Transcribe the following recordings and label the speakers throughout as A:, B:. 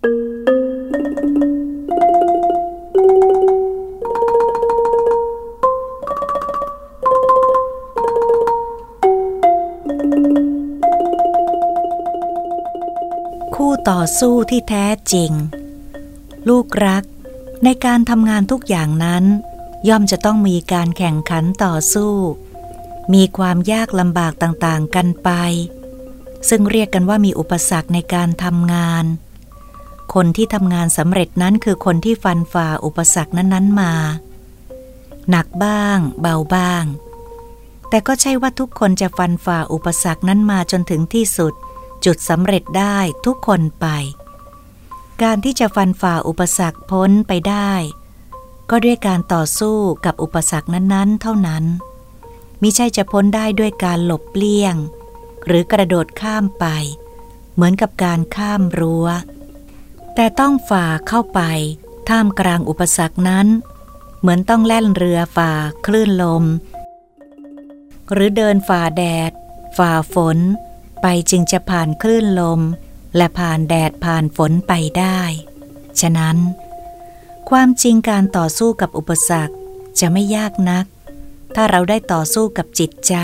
A: คู่ต่อสู้ที่แท้จริง ลูกรัก ในการทำงานทุกอย่างนั้น ย่อมจะต้องมีการแข่งขันต่อสู้ มีความยากลำบากต่างๆกันไป ซึ่งเรียกกันว่ามีอุปสรรคในการทำงาน คนที่ทำงานสำเร็จนั้นคือคนที่ฟันฝ่าอุปสรรคนั้นๆมา หนักบ้าง เบาบ้าง แต่ก็ใช่ว่าทุกคนจะฟันฝ่าอุปสรรคนั้นมาจนถึงที่สุด จุดสำเร็จได้ทุกคนไป การที่จะฟันฝ่าอุปสรรคพ้นไปได้ ก็ด้วยการต่อสู้กับอุปสรรคนั้นๆ เท่านั้นมิใช่จะพ้นได้ด้วยการหลบเลี่ยง หรือกระโดดข้ามไป เหมือนกับการข้ามรั้ว แต่ต้องฝ่าเข้าไปท่ามกลางอุปสรรคนั้น เหมือนต้องแล่นเรือฝ่าคลื่นลม หรือเดินฝ่าแดด ฝ่าฝน ไปจึงจะผ่านคลื่นลม และผ่านแดดผ่านฝนไปได้ ฉะนั้น ความจริงการต่อสู้กับอุปสรรคจะไม่ยากนัก ถ้าเราได้ต่อสู้กับจิตใจ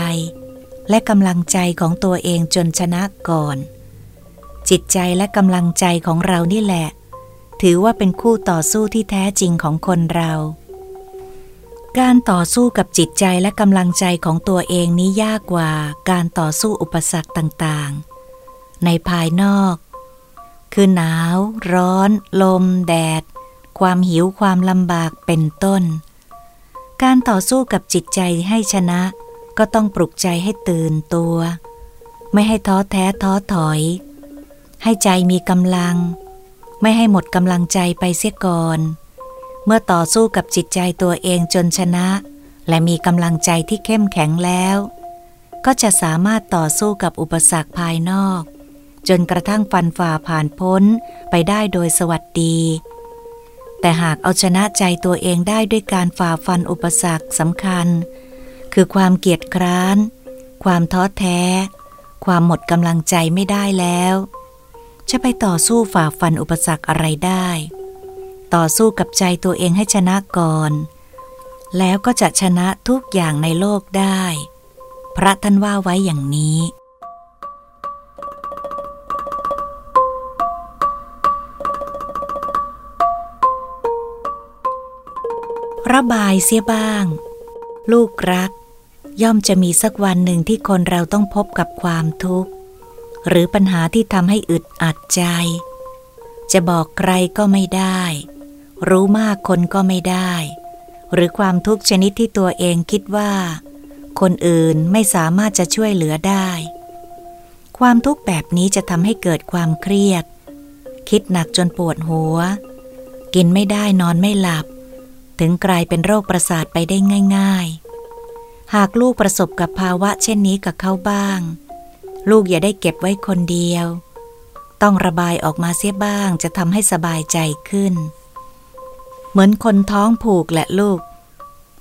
A: และกำลังใจของตัวเองจนชนะก่อน จิตใจและกำลังใจของเรานี่แหละ ถือว่าเป็นคู่ต่อสู้ที่แท้จริงของคนเรา การต่อสู้กับจิตใจและกำลังใจของตัวเองนี้ยากกว่าการต่อสู้อุปสรรคต่างๆ ในภายนอก คือหนาว ร้อน ลม แดด ความหิวความลำบากเป็นต้น การต่อสู้กับจิตใจให้ชนะ ก็ต้องปลุกใจให้ตื่นตัว ไม่ให้ท้อแท้ท้อถอย ให้ใจมีกำลัง ไม่ให้หมดกำลังใจไปเสียก่อน เมื่อต่อสู้กับจิตใจตัวเองจนชนะ และมีกำลังใจที่เข้มแข็งแล้ว ก็จะสามารถต่อสู้กับอุปสรรคภายนอก จนกระทั่งฟันฝ่าผ่านพ้นไปได้โดยสวัสดี แต่หากเอาชนะใจตัวเองได้ด้วยการฝ่าฟันอุปสรรคสำคัญ คือความเกียจคร้าน ความท้อแท้ ความหมดกำลังใจไม่ได้แล้ว จะไปต่อสู้ฝ่าฟันอุปสรรคอะไรได้ ต่อสู้กับใจตัวเองให้ชนะก่อน แล้วก็จะชนะทุกอย่างในโลกได้ พระท่านว่าไว้อย่างนี้ระบายเสียบ้าง ลูกรัก ย่อมจะมีสักวันหนึ่งที่คนเราต้องพบกับความทุกข์ หรือปัญหาที่ทำให้อึดอัดใจ จะบอกใครก็ไม่ได้ รู้มากคนก็ไม่ได้ หรือความทุกข์ชนิดที่ตัวเองคิดว่า คนอื่นไม่สามารถจะช่วยเหลือได้ ความทุกข์แบบนี้จะทำให้เกิดความเครียด คิดหนักจนปวดหัว กินไม่ได้นอนไม่หลับ ถึงกลายเป็นโรคประสาทไปได้ง่าย ๆ หากลูกประสบกับภาวะเช่นนี้กับเขาบ้าง ลูกอย่าได้เก็บไว้คนเดียว ต้องระบายออกมาเสียบ้างจะทำให้สบายใจขึ้น เหมือนคนท้องผูกแหละลูก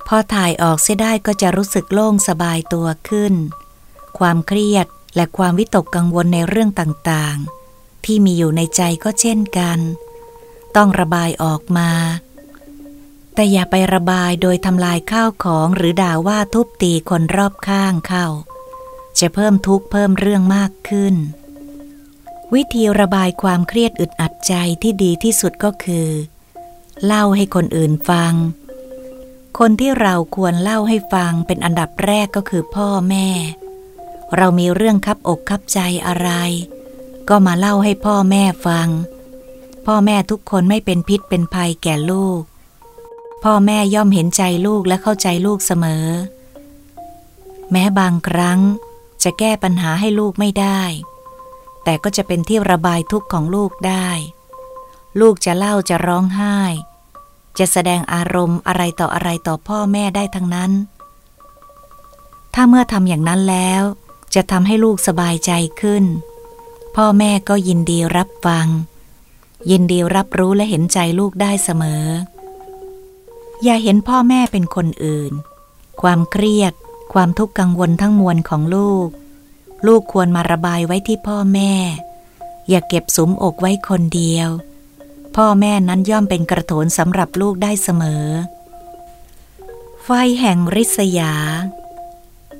A: พอถ่ายออกเสียได้ก็จะรู้สึกโล่งสบายตัวขึ้น ความเครียดและความวิตกกังวลในเรื่องต่างๆ ที่มีอยู่ในใจก็เช่นกัน ต้องระบายออกมา แต่อย่าไประบายโดยทำลายข้าวของหรือด่าว่าทุบตีคนรอบข้างเข้า จะเพิ่มทุกข์เพิ่มเรื่องมากขึ้น วิธีระบายความเครียดอึดอัดใจที่ดีที่สุดก็คือ เล่าให้คนอื่นฟัง คนที่เราควรเล่าให้ฟังเป็นอันดับแรกก็คือพ่อแม่ เรามีเรื่องคับอกคับใจอะไร ก็มาเล่าให้พ่อแม่ฟัง พ่อแม่ทุกคนไม่เป็นพิษเป็นภัยแก่ลูก พ่อแม่ย่อมเห็นใจลูกและเข้าใจลูกเสมอแม้บางครั้ง จะแก้ปัญหาให้ลูกไม่ได้ แต่ก็จะเป็นที่ระบายทุกข์ของลูกได้ ลูกจะเล่าจะร้องไห้ จะแสดงอารมณ์อะไรต่ออะไรต่อพ่อแม่ได้ทั้งนั้น ถ้าเมื่อทำอย่างนั้นแล้ว จะทำให้ลูกสบายใจขึ้น พ่อแม่ก็ยินดีรับฟัง ยินดีรับรู้และเห็นใจลูกได้เสมอ อย่าเห็นพ่อแม่เป็นคนอื่น ความเครียด ความทุกข์กังวลทั้งมวลของลูก ลูกควรมาระบายไว้ที่พ่อแม่ อย่าเก็บสุมอกไว้คนเดียว พ่อแม่นั้นย่อมเป็นกระโถนสำหรับลูกได้เสมอ ไฟแห่งริษยา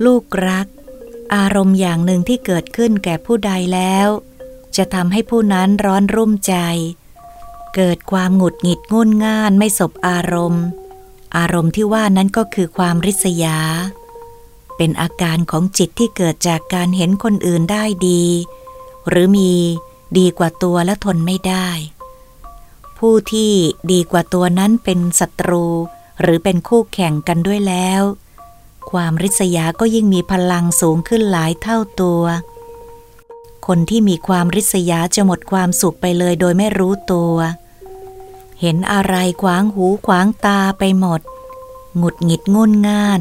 A: ลูกรัก อารมณ์อย่างหนึ่งที่เกิดขึ้นแก่ผู้ใดแล้ว จะทำให้ผู้นั้นร้อนรุ่มใจ เกิดความหงุดหงิดงุนง่านไม่สบอารมณ์ อารมณ์ที่ว่านั้นก็คือความริษยา เป็นอาการของจิตที่เกิดจากการเห็นคนอื่นได้ดี หรือมีดีกว่าตัวและทนไม่ได้ ผู้ที่ดีกว่าตัวนั้นเป็นศัตรู หรือเป็นคู่แข่งกันด้วยแล้ว ความริษยาก็ยิ่งมีพลังสูงขึ้นหลายเท่าตัว คนที่มีความริษยาจะหมดความสุขไปเลยโดยไม่รู้ตัว เห็นอะไรขวางหูขวางตาไปหมด หงุดหงิดงุนง่าน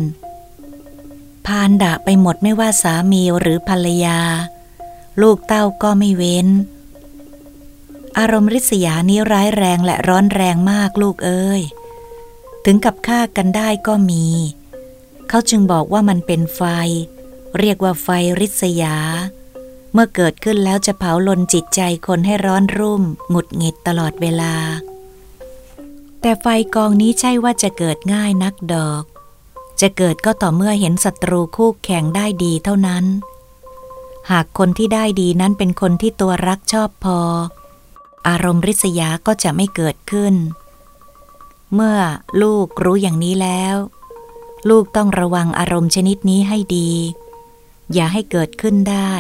A: พานด่าไปหมดไม่ว่าสามีหรือภรรยา ลูกเต้าก็ไม่เว้น อารมณ์ริษยานี้ร้ายแรงและร้อนแรงมากลูกเอ้ย ถึงกับฆ่ากันได้ก็มี เขาจึงบอกว่ามันเป็นไฟ เรียกว่าไฟริษยา เมื่อเกิดขึ้นแล้วจะเผาลนจิตใจคนให้ร้อนรุ่ม หงุดหงิดตลอดเวลา แต่ไฟกองนี้ใช่ว่าจะเกิดง่ายนักดอก จะเกิดก็ต่อเมื่อเห็นศัตรูคู่แข่งได้ดีเท่านั้น หากคนที่ได้ดีนั้นเป็นคนที่ตัวรักชอบพอ อารมณ์ริษยาก็จะไม่เกิดขึ้น เมื่อลูกรู้อย่างนี้แล้ว ลูกต้องระวังอารมณ์ชนิดนี้ให้ดี อย่าให้เกิดขึ้นได้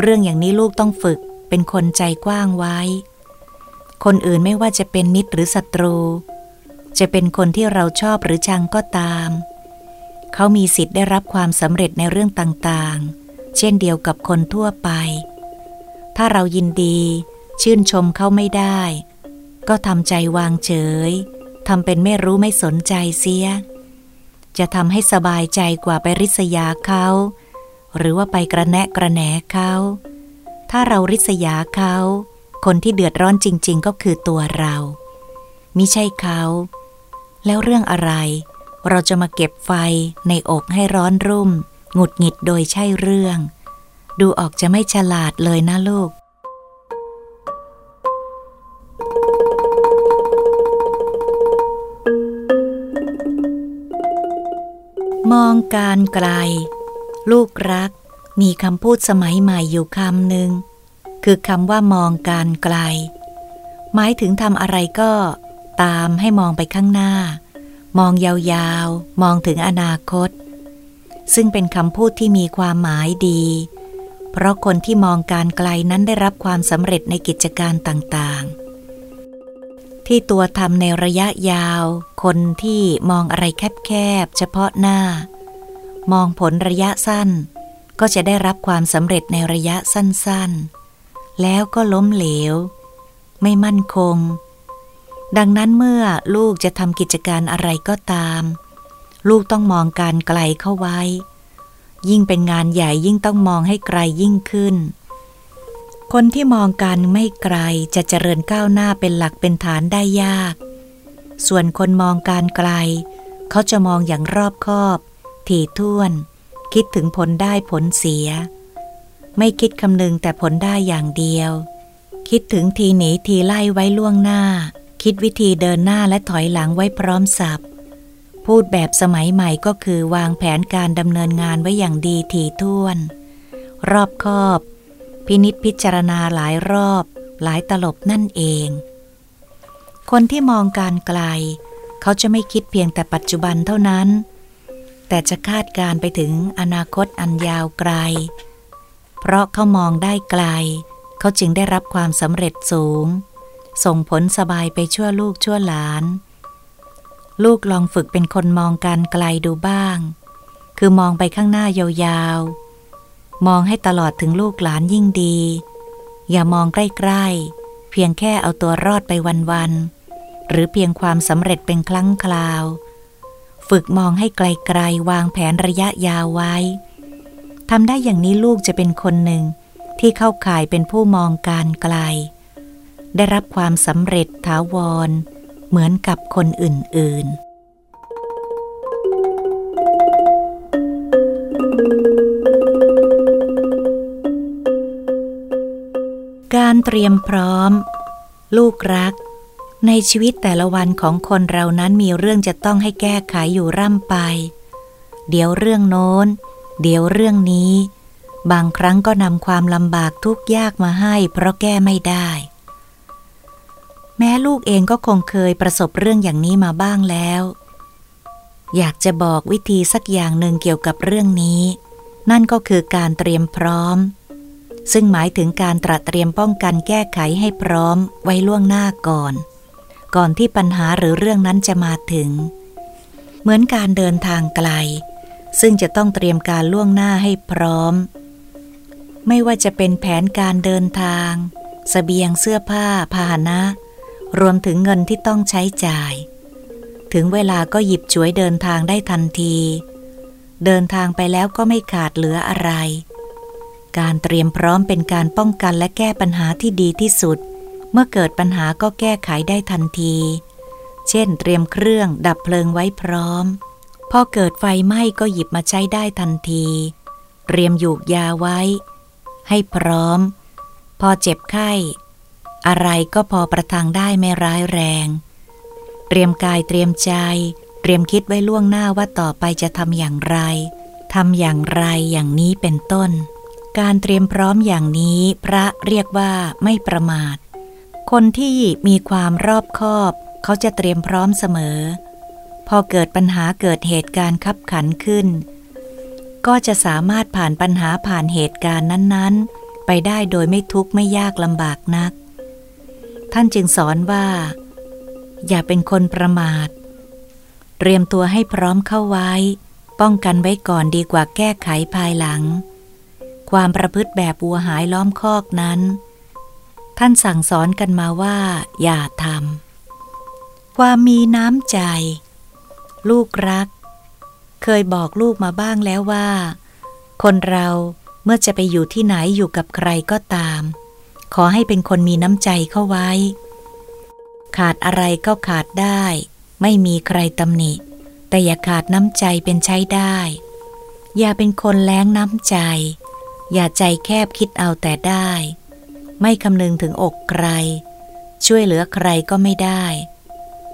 A: เรื่องอย่างนี้ลูกต้องฝึกเป็นคนใจกว้างไว้ คนอื่นไม่ว่าจะเป็นมิตรหรือศัตรู จะเป็นคนที่เราชอบหรือชังก็ตาม เขามีสิทธิ์ได้รับความสำเร็จในเรื่องต่างๆ เช่นเดียวกับคนทั่วไป ถ้าเรายินดี ชื่นชมเขาไม่ได้ ก็ทำใจวางเฉยทำเป็นไม่รู้ไม่สนใจเสีย จะทำให้สบายใจกว่าไปริษยาเขา หรือว่าไปกระแนะกระแหนเขา ถ้าเราริษยาเขา คนที่เดือดร้อนจริง ๆ ก็คือตัวเรามิใช่เขา แล้วเรื่องอะไร เราจะมาเก็บไฟในอกให้ร้อนรุ่ม หงุดหงิดโดยใช่เรื่อง ดูออกจะไม่ฉลาดเลยนะลูก มองการไกล ลูกรัก มีคำพูดสมัยใหม่อยู่คำหนึ่ง คือคำว่ามองการไกล หมายถึงทำอะไรก็ตามให้มองไปข้างหน้า มองยาวๆ มองถึงอนาคต ซึ่งเป็นคำพูดที่มีความหมายดี เพราะคนที่มองการไกลนั้นได้รับความสำเร็จในกิจการต่างๆ ที่ตัวทำในระยะยาว คนที่มองอะไรแคบๆ เฉพาะหน้า มองผลระยะสั้น ก็จะได้รับความสำเร็จในระยะสั้นๆ แล้วก็ล้มเหลว ไม่มั่นคง ดังนั้นเมื่อลูกจะทำกิจการอะไรก็ตาม ลูกต้องมองการไกลเข้าไว้ ยิ่งเป็นงานใหญ่ยิ่งต้องมองให้ไกลยิ่งขึ้น คนที่มองการไม่ไกลจะเจริญก้าวหน้าเป็นหลักเป็นฐานได้ยาก ส่วนคนมองการไกล เขาจะมองอย่างรอบคอบ ถี่ถ้วน คิดถึงผลได้ผลเสีย ไม่คิดคำนึงแต่ผลได้อย่างเดียว คิดถึงทีหนีทีไล่ไว้ล่วงหน้า คิดวิธีเดินหน้าและถอยหลังไว้พร้อมสับพูดแบบสมัยใหม่ก็คือวางแผนการดำเนินงานไว้อย่างดีถี่ถ้วน รอบคอบ พินิษพิจารณาหลายรอบ หลายตลบนั่นเอง คนที่มองการไกล เขาจะไม่คิดเพียงแต่ปัจจุบันเท่านั้น แต่จะคาดการไปถึงอนาคตอันยาวไกล เพราะเขามองได้ไกล เขาจึงได้รับความสำเร็จสูง ส่งผลสบายไปชั่วลูกชั่วหลาน ลูกลองฝึกเป็นคนมองการไกลดูบ้าง คือมองไปข้างหน้ายาวๆ มองให้ตลอดถึงลูกหลานยิ่งดี อย่ามองใกล้ๆ เพียงแค่เอาตัวรอดไปวันๆ หรือเพียงความสำเร็จเป็นครั้งคราว ฝึกมองให้ไกลๆ วางแผนระยะยาวไว้ทำได้อย่างนี้ลูกจะเป็นคนหนึ่งที่เข้าข่ายเป็นผู้มองการไกล ได้รับความสำเร็จถาวร เหมือนกับคนอื่น ๆการเตรียมพร้อม ลูกรัก ในชีวิตแต่ละวันของคนเรานั้นมีเรื่องจะต้องให้แก้ไขอยู่ร่ำไป เดี๋ยวเรื่องโน้น เดี๋ยวเรื่องนี้ บางครั้งก็นำความลำบากทุกยากมาให้เพราะแก้ไม่ได้ แม้ลูกเองก็คงเคยประสบเรื่องอย่างนี้มาบ้างแล้ว อยากจะบอกวิธีสักอย่างหนึ่งเกี่ยวกับเรื่องนี้ นั่นก็คือการเตรียมพร้อม ซึ่งหมายถึงการตระเตรียมป้องกันแก้ไขให้พร้อมไว้ล่วงหน้าก่อน ก่อนที่ปัญหาหรือเรื่องนั้นจะมาถึง เหมือนการเดินทางไกล ซึ่งจะต้องเตรียมการล่วงหน้าให้พร้อม ไม่ว่าจะเป็นแผนการเดินทางสเสบียงเสื้อผ้า พาหนะ รวมถึงเงินที่ต้องใช้จ่าย ถึงเวลาก็หยิบฉวยเดินทางได้ทันที เดินทางไปแล้วก็ไม่ขาดเหลืออะไร การเตรียมพร้อมเป็นการป้องกันและแก้ปัญหาที่ดีที่สุด เมื่อเกิดปัญหาก็แก้ไขได้ทันที เช่น เตรียมเครื่องดับเพลิงไว้พร้อม พอเกิดไฟไหม้ก็หยิบมาใช้ได้ทันที เตรียมหยูกยาไว้ ให้พร้อม พอเจ็บไข้ อะไรก็พอประทังได้ไม่ร้ายแรง เตรียมกายเตรียมใจ เตรียมคิดไว้ล่วงหน้าว่าต่อไปจะทำอย่างไรทำอย่างไรอย่างนี้เป็นต้น การเตรียมพร้อมอย่างนี้พระเรียกว่าไม่ประมาท คนที่มีความรอบคอบ เขาจะเตรียมพร้อมเสมอ พอเกิดปัญหาเกิดเหตุการณ์ขับขันขึ้น ก็จะสามารถผ่านปัญหาผ่านเหตุการณ์นั้นๆ ไปได้โดยไม่ทุกข์ไม่ยากลำบากนัก ท่านจึงสอนว่า อย่าเป็นคนประมาท เตรียมตัวให้พร้อมเข้าไว้ ป้องกันไว้ก่อนดีกว่าแก้ไขภายหลัง ความประพฤติแบบวัวหายล้อมคอกนั้น ท่านสั่งสอนกันมาว่า อย่าทำความมีน้ำใจ ลูกรัก เคยบอกลูกมาบ้างแล้วว่า คนเราเมื่อจะไปอยู่ที่ไหนอยู่กับใครก็ตาม ขอให้เป็นคนมีน้ำใจเข้าไว้ ขาดอะไรก็ขาดได้ ไม่มีใครตำหนิ แต่อย่าขาดน้ำใจเป็นใช้ได้ อย่าเป็นคนแล้งน้ำใจ อย่าใจแคบคิดเอาแต่ได้ ไม่คำนึงถึงอกใคร ช่วยเหลือใครก็ไม่ได้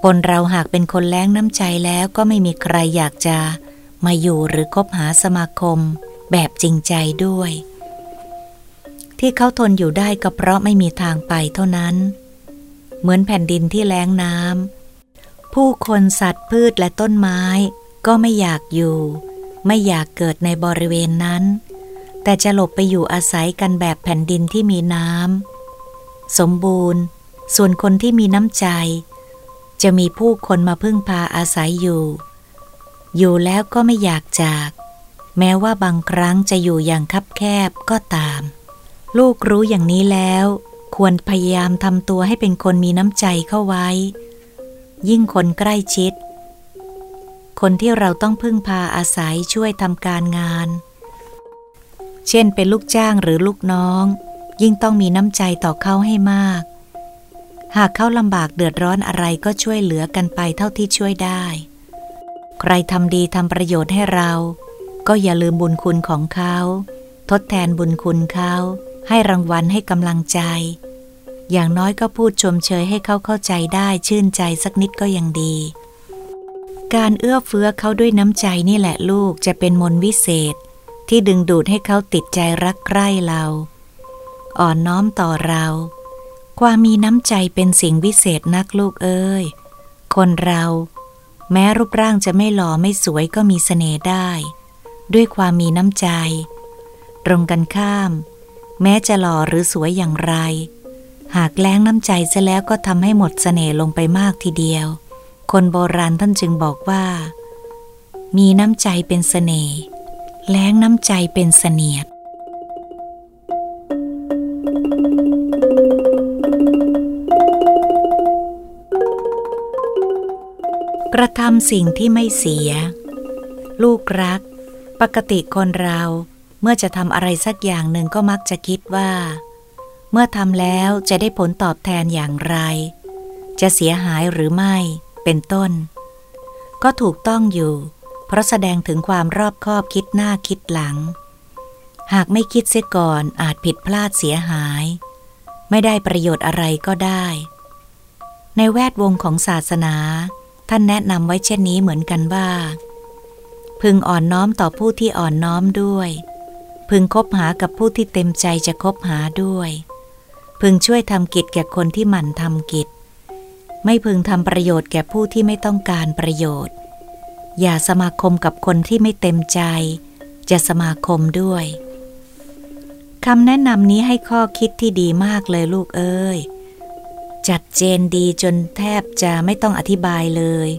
A: คนเราหากเป็นคนแล้งน้ำใจแล้วก็ไม่มีใครอยากจะมาอยู่หรือคบหาสมาคมแบบจริงใจด้วย ที่เขาทนอยู่ได้ก็เพราะไม่มีทางไปเท่านั้น เหมือนแผ่นดินที่แล้งน้ำผู้คนสัตว์พืชและต้นไม้ ก็ไม่อยากอยู่ ไม่อยากเกิดในบริเวณนั้น แต่จะหลบไปอยู่อาศัยกันแบบแผ่นดินที่มีน้ำสมบูรณ์ ส่วนคนที่มีน้ำใจ จะมีผู้คนมาพึ่งพาอาศัยอยู่ อยู่แล้วก็ไม่อยากจาก แม้ว่าบางครั้งจะอยู่อย่างคับแคบก็ตาม ลูกรู้อย่างนี้แล้ว ควรพยายามทำตัวให้เป็นคนมีน้ำใจเข้าไว้ ยิ่งคนใกล้ชิด คนที่เราต้องพึ่งพาอาศัยช่วยทำการงาน เช่นเป็นลูกจ้างหรือลูกน้อง ยิ่งต้องมีน้ำใจต่อเขาให้มาก หากเขาลำบากเดือดร้อนอะไรก็ช่วยเหลือกันไปเท่าที่ช่วยได้ ใครทำดีทำประโยชน์ให้เรา ก็อย่าลืมบุญคุณของเขา ทดแทนบุญคุณเขา ให้รางวัลให้กำลังใจ อย่างน้อยก็พูดชมเชยให้เขาเข้าใจได้ชื่นใจสักนิดก็ยังดี การเอื้อเฟื้อเขาด้วยน้ำใจนี่แหละลูกจะเป็นมนวิเศษ ที่ดึงดูดให้เขาติดใจรักใคร่เรา อ่อนน้อมต่อเรา ความมีน้ำใจเป็นสิ่งวิเศษนักลูกเอ้ย คนเรา แม้รูปร่างจะไม่หล่อไม่สวยก็มีเสน่ห์ได้ ด้วยความมีน้ำใจ ตรงกันข้าม แม้จะหล่อหรือสวยอย่างไร หากแล้งน้ำใจซะแล้วก็ทำให้หมดเสน่ห์ลงไปมากทีเดียว คนโบราณท่านจึงบอกว่า มีน้ำใจเป็นเสน่ห์แล้งน้ำใจเป็นเสนียดกระทำสิ่งที่ไม่เสีย ลูกรัก ปกติคนเรา เมื่อจะทำอะไรสักอย่างหนึ่งก็มักจะคิดว่า เมื่อทำแล้วจะได้ผลตอบแทนอย่างไร จะเสียหายหรือไม่เป็นต้น ก็ถูกต้องอยู่ เพราะแสดงถึงความรอบคอบคิดหน้าคิดหลัง หากไม่คิดเสียก่อนอาจผิดพลาดเสียหาย ไม่ได้ประโยชน์อะไรก็ได้ ในแวดวงของศาสนา ท่านแนะนำไว้เช่นนี้เหมือนกันว่า พึงอ่อนน้อมต่อผู้ที่อ่อนน้อมด้วย พึงคบหากับผู้ที่เต็มใจจะคบหาด้วย พึงช่วยทำกิจแก่คนที่หมั่นทำกิจ ไม่พึงทำประโยชน์แก่ผู้ที่ไม่ต้องการประโยชน์ อย่าสมาคมกับคนที่ไม่เต็มใจ จะสมาคมด้วยคำแนะนำนี้ให้ข้อคิดที่ดีมากเลยลูกเอ้ย จัดเจนดีจนแทบจะไม่ต้องอธิบายเลย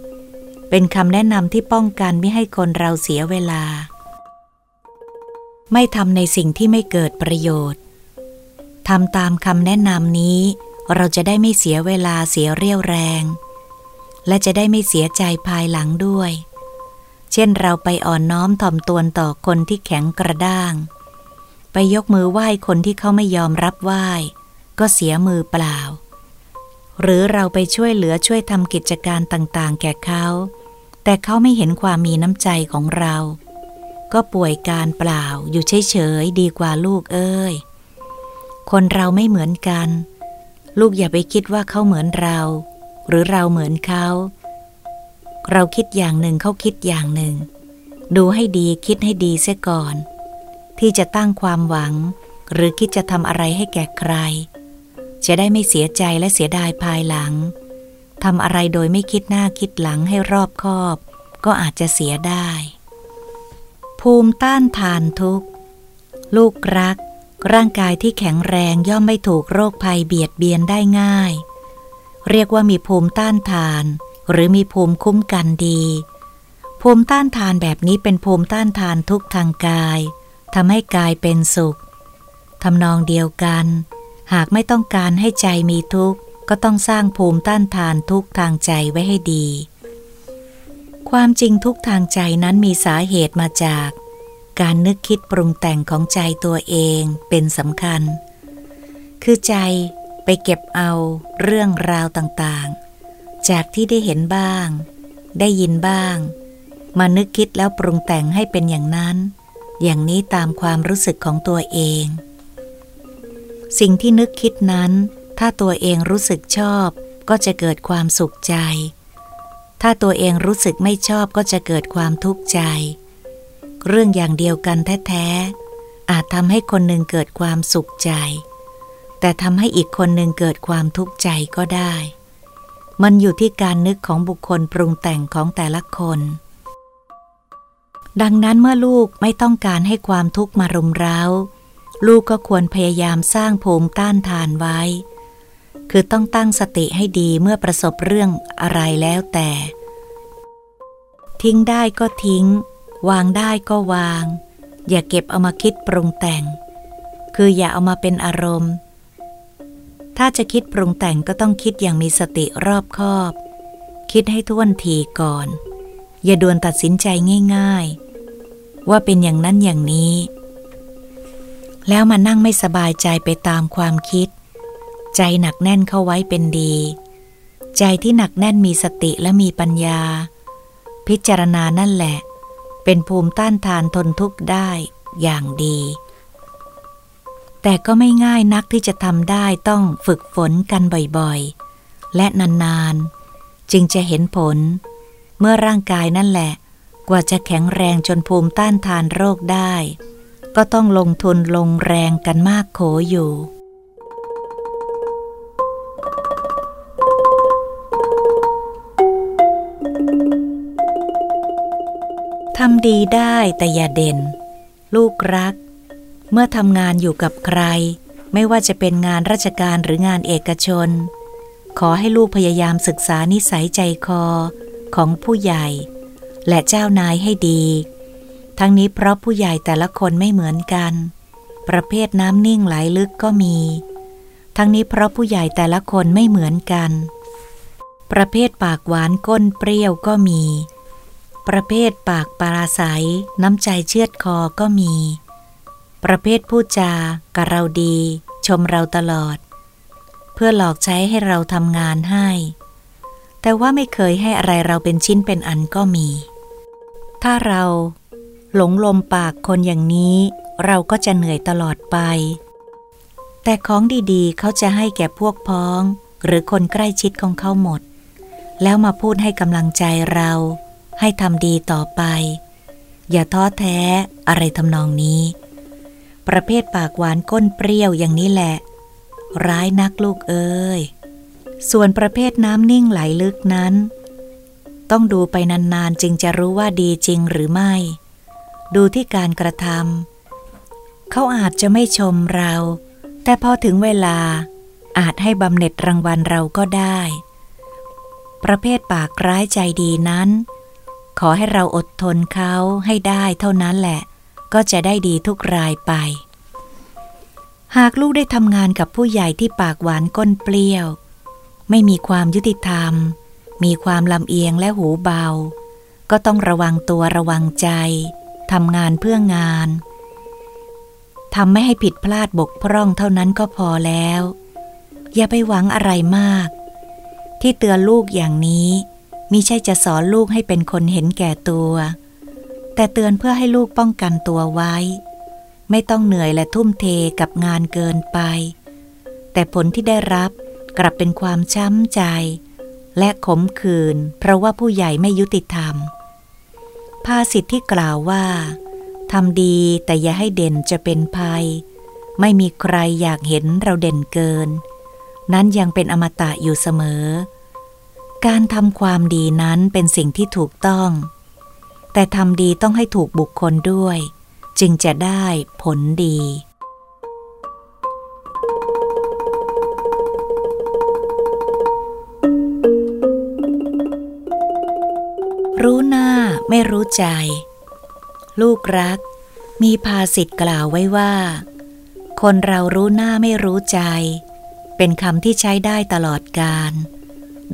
A: เป็นคำแนะนำที่ป้องกันไม่ให้คนเราเสียเวลา ไม่ทำในสิ่งที่ไม่เกิดประโยชน์ทำตามคำแนะนำนี้ เราจะได้ไม่เสียเวลาเสียเรี่ยวแรง และจะได้ไม่เสียใจภายหลังด้วย เช่นเราไปอ่อนน้อมถ่อมตนต่อคนที่แข็งกระด้าง ไปยกมือไหว้คนที่เขาไม่ยอมรับไหว้ ก็เสียมือเปล่า หรือเราไปช่วยเหลือช่วยทำกิจการต่างๆ แก่เขา แต่เขาไม่เห็นความมีน้ำใจของเรา ก็ป่วยการเปล่าอยู่เฉยๆดีกว่าลูกเอ้ย คนเราไม่เหมือนกัน ลูกอย่าไปคิดว่าเขาเหมือนเรา หรือเราเหมือนเขา เราคิดอย่างหนึ่งเขาคิดอย่างหนึ่ง ดูให้ดีคิดให้ดีเสียก่อน ที่จะตั้งความหวัง หรือคิดจะทำอะไรให้แก่ใคร จะได้ไม่เสียใจและเสียดายภายหลังทำอะไรโดยไม่คิดหน้าคิดหลังให้รอบคอบ ก็อาจจะเสียได้ ภูมิต้านทานทุกลูกรัก ร่างกายที่แข็งแรงย่อมไม่ถูกโรคภัยเบียดเบียนได้ง่าย เรียกว่ามีภูมิต้านทาน หรือมีภูมิคุ้มกันดี ภูมิต้านทานแบบนี้เป็นภูมิต้านทานทุกทางกายทำให้กายเป็นสุขทำนองเดียวกัน หากไม่ต้องการให้ใจมีทุกข์ ก็ต้องสร้างภูมิต้านทานทุกทางใจไว้ให้ดี ความจริงทุกทางใจนั้นมีสาเหตุมาจาก การนึกคิดปรุงแต่งของใจตัวเองเป็นสำคัญ คือใจไปเก็บเอาเรื่องราวต่างๆ จากที่ได้เห็นบ้าง ได้ยินบ้าง มานึกคิดแล้วปรุงแต่งให้เป็นอย่างนั้น อย่างนี้ตามความรู้สึกของตัวเอง สิ่งที่นึกคิดนั้น ถ้าตัวเองรู้สึกชอบก็จะเกิดความสุขใจ ถ้าตัวเองรู้สึกไม่ชอบก็จะเกิดความทุกข์ใจ เรื่องอย่างเดียวกันแท้ๆ อาจทำให้คนหนึ่งเกิดความสุขใจ แต่ทำให้อีกคนหนึ่งเกิดความทุกข์ใจก็ได้ มันอยู่ที่การนึกของบุคคลปรุงแต่งของแต่ละคน ดังนั้นเมื่อลูกไม่ต้องการให้ความทุกข์มารุมเร้า ลูกก็ควรพยายามสร้างภูมิต้านทานไว้ คือต้องตั้งสติให้ดีเมื่อประสบเรื่องอะไรแล้วแต่ ทิ้งได้ก็ทิ้ง วางได้ก็วาง อย่าเก็บเอามาคิดปรุงแต่ง คืออย่าเอามาเป็นอารมณ์ ถ้าจะคิดปรุงแต่งก็ต้องคิดอย่างมีสติรอบคอบ คิดให้ท่วนทีก่อน อย่าด่วนตัดสินใจง่าย ๆ ว่าเป็นอย่างนั้นอย่างนี้แล้วมานั่งไม่สบายใจไปตามความคิด ใจหนักแน่นเข้าไว้เป็นดี ใจที่หนักแน่นมีสติและมีปัญญา พิจารณานั่นแหละ เป็นภูมิต้านทานทนทุกข์ได้อย่างดี แต่ก็ไม่ง่ายนักที่จะทำได้ต้องฝึกฝนกันบ่อยๆ และนานๆ จึงจะเห็นผล เมื่อร่างกายนั่นแหละ กว่าจะแข็งแรงจนภูมิต้านทานโรคได้ ก็ต้องลงทุนลงแรงกันมากโขอยู่ ทำดีได้แต่อย่าเด่น ลูกรัก เมื่อทำงานอยู่กับใคร ไม่ว่าจะเป็นงานราชการหรืองานเอกชน ขอให้ลูกพยายามศึกษานิสัยใจคอของผู้ใหญ่ และเจ้านายให้ดี ทั้งนี้เพราะผู้ใหญ่แต่ละคนไม่เหมือนกัน ประเภทน้ำนิ่งไหลลึกก็มี ทั้งนี้เพราะผู้ใหญ่แต่ละคนไม่เหมือนกัน ประเภทปากหวานก้นเปรี้ยวก็มี ประเภทปากปราศัย น้ำใจเชือดคอก็มี ประเภทพูดจากะเราดี ชมเราตลอด เพื่อหลอกใช้ให้เราทำงานให้ แต่ว่าไม่เคยให้อะไรเราเป็นชิ้นเป็นอันก็มี ถ้าเราหลงลมปากคนอย่างนี้เราก็จะเหนื่อยตลอดไป แต่ของดีๆ เขาจะให้แก่พวกพ้อง หรือคนใกล้ชิดของเขาหมด แล้วมาพูดให้กำลังใจเรา ให้ทำดีต่อไป อย่าท้อแท้อะไรทำนองนี้ ประเภทปากหวานก้นเปรี้ยวอย่างนี้แหละ ร้ายนักลูกเอ้ย ส่วนประเภทน้ำนิ่งไหลลึกนั้น ต้องดูไปนานๆจึงจะรู้ว่าดีจริงหรือไม่ ดูที่การกระทำเขาอาจจะไม่ชมเรา แต่พอถึงเวลาอาจให้บำเหน็จรางวัลเราก็ได้ ประเภทปากร้ายใจดีนั้น ขอให้เราอดทนเขาให้ได้เท่านั้นแหละ ก็จะได้ดีทุกรายไป หากลูกได้ทำงานกับผู้ใหญ่ที่ปากหวานก้นเปรี้ยว ไม่มีความยุติธรรม มีความลำเอียงและหูเบา ก็ต้องระวังตัวระวังใจทำงานเพื่องานทำไม่ให้ผิดพลาดบกพร่องเท่านั้นก็พอแล้ว อย่าไปหวังอะไรมาก ที่เตือนลูกอย่างนี้ มิใช่จะสอนลูกให้เป็นคนเห็นแก่ตัว แต่เตือนเพื่อให้ลูกป้องกันตัวไว้ ไม่ต้องเหนื่อยและทุ่มเทกับงานเกินไป แต่ผลที่ได้รับกลับเป็นความช้ำใจ และขมขื่นเพราะว่าผู้ใหญ่ไม่ยุติธรรม ภาษิตที่กล่าวว่าทำดีแต่อย่าให้เด่นจะเป็นภัย ไม่มีใครอยากเห็นเราเด่นเกิน นั้นยังเป็นอมตะอยู่เสมอ การทำความดีนั้นเป็นสิ่งที่ถูกต้อง แต่ทำดีต้องให้ถูกบุคคลด้วย จึงจะได้ผลดี รู้หน้าไม่รู้ใจ ลูกรัก มีภาษิตกล่าวไว้ว่า คนเรารู้หน้าไม่รู้ใจ เป็นคำที่ใช้ได้ตลอดการ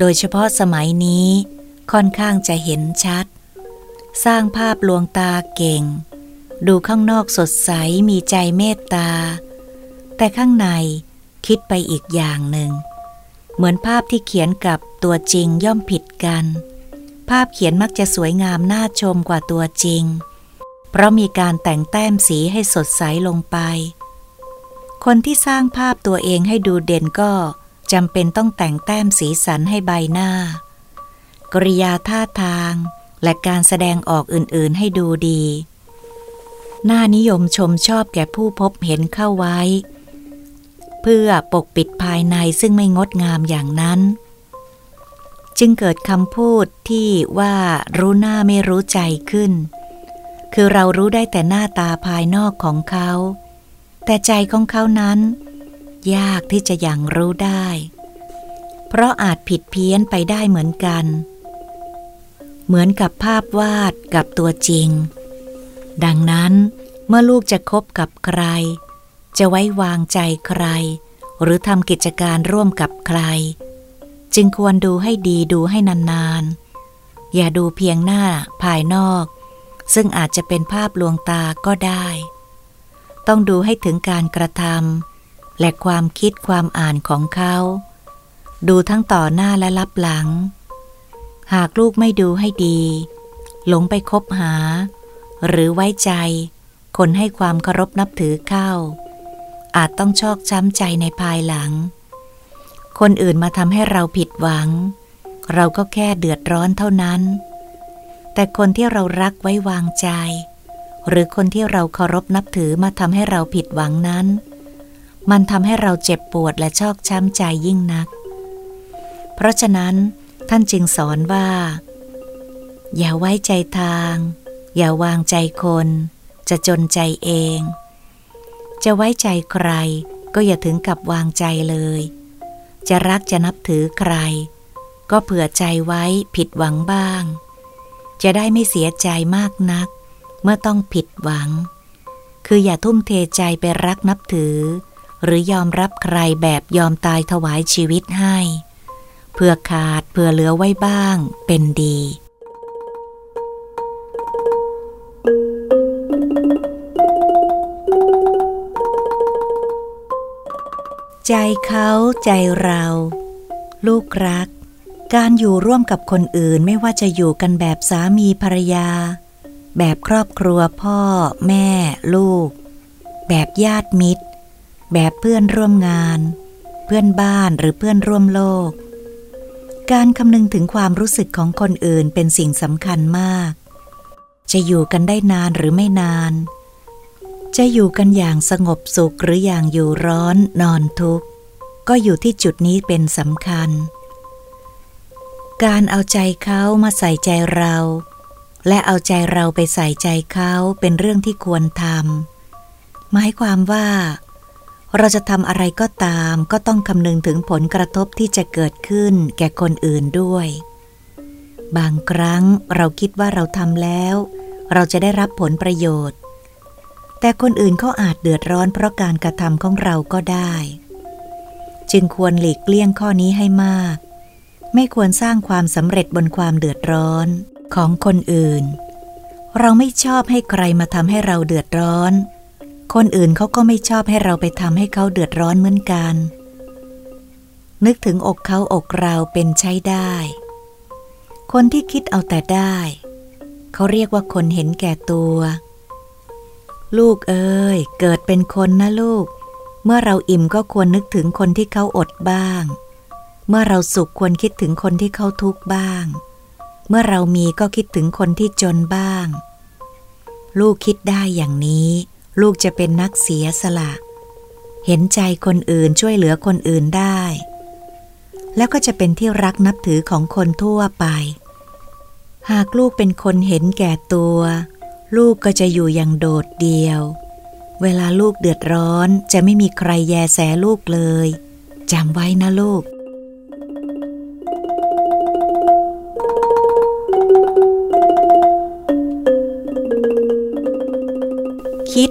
A: โดยเฉพาะสมัยนี้ค่อนข้างจะเห็นชัด สร้างภาพลวงตาเก่ง ดูข้างนอกสดใสมีใจเมตตา แต่ข้างในคิดไปอีกอย่างหนึ่ง เหมือนภาพที่เขียนกับตัวจริงย่อมผิดกัน ภาพเขียนมักจะสวยงามน่าชมกว่าตัวจริง เพราะมีการแต่งแต้มสีให้สดใสลงไป คนที่สร้างภาพตัวเองให้ดูเด่นก็ จำเป็นต้องแต่งแต้มสีสันให้ใบหน้า กริยาท่าทางและการแสดงออกอื่นๆให้ดูดีหน้านิยมชมชอบแก่ผู้พบเห็นเข้าไว้ เพื่อปกปิดภายในซึ่งไม่งดงามอย่างนั้น จึงเกิดคำพูดที่ว่ารู้หน้าไม่รู้ใจขึ้น คือเรารู้ได้แต่หน้าตาภายนอกของเขา แต่ใจของเขานั้น ยากที่จะยังรู้ได้ เพราะอาจผิดเพี้ยนไปได้เหมือนกัน เหมือนกับภาพวาดกับตัวจริง ดังนั้นเมื่อลูกจะคบกับใคร จะไว้วางใจใคร หรือทำกิจการร่วมกับใคร จึงควรดูให้ดีดูให้นานๆ อย่าดูเพียงหน้าภายนอก ซึ่งอาจจะเป็นภาพลวงตาก็ได้ ต้องดูให้ถึงการกระทำ และความคิดความอ่านของเขา ดูทั้งต่อหน้าและรับหลัง หากลูกไม่ดูให้ดี หลงไปคบหา หรือไว้ใจ คนให้ความเคารพนับถือเข้า อาจต้องชอกช้ำใจในภายหลัง คนอื่นมาทำให้เราผิดหวัง เราก็แค่เดือดร้อนเท่านั้น แต่คนที่เรารักไว้วางใจ หรือคนที่เราเคารพนับถือมาทำให้เราผิดหวังนั้น มันทำให้เราเจ็บปวดและชอกช้ำใจยิ่งนัก เพราะฉะนั้นท่านจึงสอนว่า อย่าไว้ใจทาง อย่าวางใจคน จะจนใจเอง จะไว้ใจใครก็อย่าถึงกับวางใจเลย จะรักจะนับถือใคร ก็เผื่อใจไว้ผิดหวังบ้าง จะได้ไม่เสียใจมากนัก เมื่อต้องผิดหวัง คืออย่าทุ่มเทใจไปรักนับถือ หรือยอมรับใครแบบยอมตายถวายชีวิตให้ เพื่อขาดเพื่อเหลือไว้บ้างเป็นดี ใจเขาใจเรา ลูกรัก การอยู่ร่วมกับคนอื่นไม่ว่าจะอยู่กันแบบสามีภรรยา แบบครอบครัวพ่อ แม่ ลูก แบบญาติมิตร แบบเพื่อนร่วมงาน เพื่อนบ้านหรือเพื่อนร่วมโลก การคำนึงถึงความรู้สึกของคนอื่นเป็นสิ่งสำคัญมาก จะอยู่กันได้นานหรือไม่นาน จะอยู่กันอย่างสงบสุขหรืออย่างอยู่ร้อนนอนทุกข์ ก็อยู่ที่จุดนี้เป็นสำคัญ การเอาใจเขามาใส่ใจเรา และเอาใจเราไปใส่ใจเขาเป็นเรื่องที่ควรทำหมายความว่า เราจะทำอะไรก็ตามก็ต้องคำนึงถึงผลกระทบที่จะเกิดขึ้นแก่คนอื่นด้วย บางครั้งเราคิดว่าเราทำแล้ว เราจะได้รับผลประโยชน์ แต่คนอื่นเขาอาจเดือดร้อนเพราะการกระทำของเราก็ได้ จึงควรหลีกเลี่ยงข้อนี้ให้มาก ไม่ควรสร้างความสำเร็จบนความเดือดร้อนของคนอื่น เราไม่ชอบให้ใครมาทำให้เราเดือดร้อน คนอื่นเขาก็ไม่ชอบให้เราไปทำให้เขาเดือดร้อนเหมือนกัน นึกถึงอกเขาอกเราเป็นใช้ได้ คนที่คิดเอาแต่ได้ เขาเรียกว่าคนเห็นแก่ตัว ลูกเอ้ย เกิดเป็นคนนะลูก เมื่อเราอิ่มก็ควรนึกถึงคนที่เขาอดบ้าง เมื่อเราสุขควรคิดถึงคนที่เขาทุกข์บ้าง เมื่อเรามีก็คิดถึงคนที่จนบ้าง ลูกคิดได้อย่างนี้ ลูกจะเป็นนักเสียสละ เห็นใจคนอื่นช่วยเหลือคนอื่นได้ แล้วก็จะเป็นที่รักนับถือของคนทั่วไป หากลูกเป็นคนเห็นแก่ตัว ลูกก็จะอยู่อย่างโดดเดียว เวลาลูกเดือดร้อนจะไม่มีใครแยแสลูกเลยจำไว้นะลูก คิด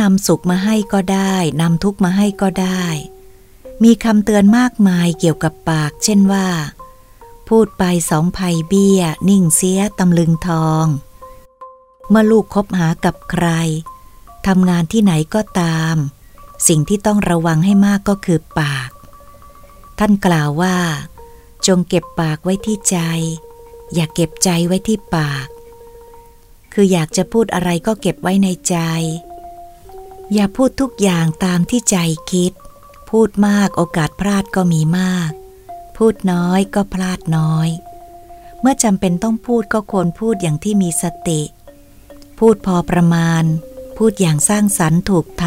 A: นำสุขมาให้ก็ได้นำทุกมาให้ก็ได้ มีคำเตือนมากมายเกี่ยวกับปาก เช่นว่า พูดไปสองภัยเบี้ย นิ่งเสียตำลึงทอง เมื่อลูกคบหากับใครทำงานที่ไหนก็ตาม สิ่งที่ต้องระวังให้มากก็คือปาก ท่านกล่าวว่า จงเก็บปากไว้ที่ใจ อย่าเก็บใจไว้ที่ปาก คืออยากจะพูดอะไรก็เก็บไว้ในใจ อย่าพูดทุกอย่างตามที่ใจคิด พูดมากโอกาสพลาดก็มีมาก พูดน้อยก็พลาดน้อย เมื่อจำเป็นต้องพูดก็ควรพูดอย่างที่มีสติ พูดพอประมาณ พูดอย่างสร้างสรรค์ถูกท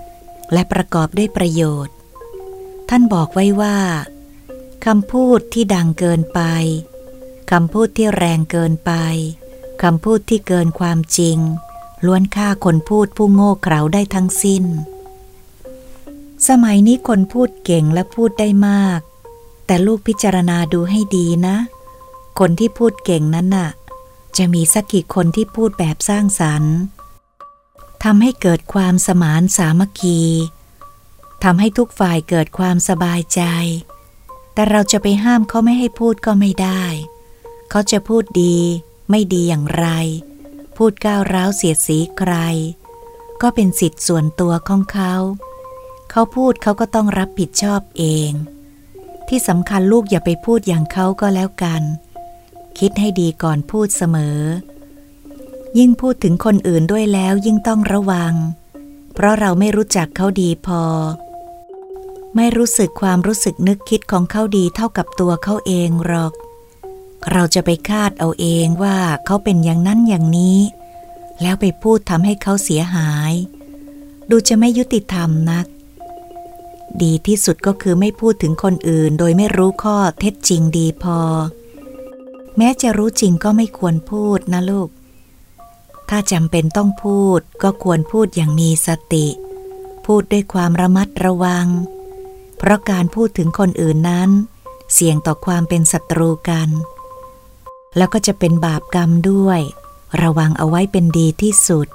A: ำและประกอบด้วยประโยชน์ ท่านบอกไว้ว่าคำพูดที่ดังเกินไป คำพูดที่แรงเกินไป คำพูดที่เกินความจริง ล้วนฆ่าคนพูดผู้โง่เขลาได้ทั้งสิ้น สมัยนี้คนพูดเก่งและพูดได้มาก แต่ลูกพิจารณาดูให้ดีนะ คนที่พูดเก่งนั้นน่ะ จะมีสักกี่คนที่พูดแบบสร้างสรรค์ทำให้เกิดความสมานสามัคคีทำให้ทุกฝ่ายเกิดความสบายใจ แต่เราจะไปห้ามเขาไม่ให้พูดก็ไม่ได้ เขาจะพูดดีไม่ดีอย่างไร พูดก้าวร้าวเสียดสีใคร ก็เป็นสิทธิ์ส่วนตัวของเขา เขาพูดเขาก็ต้องรับผิดชอบเอง ที่สำคัญลูกอย่าไปพูดอย่างเขาก็แล้วกัน คิดให้ดีก่อนพูดเสมอ ยิ่งพูดถึงคนอื่นด้วยแล้วยิ่งต้องระวัง เพราะเราไม่รู้จักเขาดีพอ ไม่รู้สึกความรู้สึกนึกคิดของเขาดีเท่ากับตัวเขาเองหรอก เราจะไปคาดเอาเองว่าเขาเป็นอย่างนั้นอย่างนี้ แล้วไปพูดทำให้เขาเสียหาย ดูจะไม่ยุติธรรมนัก ดีที่สุดก็คือไม่พูดถึงคนอื่น โดยไม่รู้ข้อเท็จจริงดีพอ แม้จะรู้จริงก็ไม่ควรพูดนะลูก ถ้าจำเป็นต้องพูดก็ควรพูดอย่างมีสติ พูดด้วยความระมัดระวัง เพราะการพูดถึงคนอื่นนั้น เสี่ยงต่อความเป็นศัตรูกัน แล้วก็จะเป็นบาปกรรมด้วย ระวังเอาไว้เป็นดีที่สุด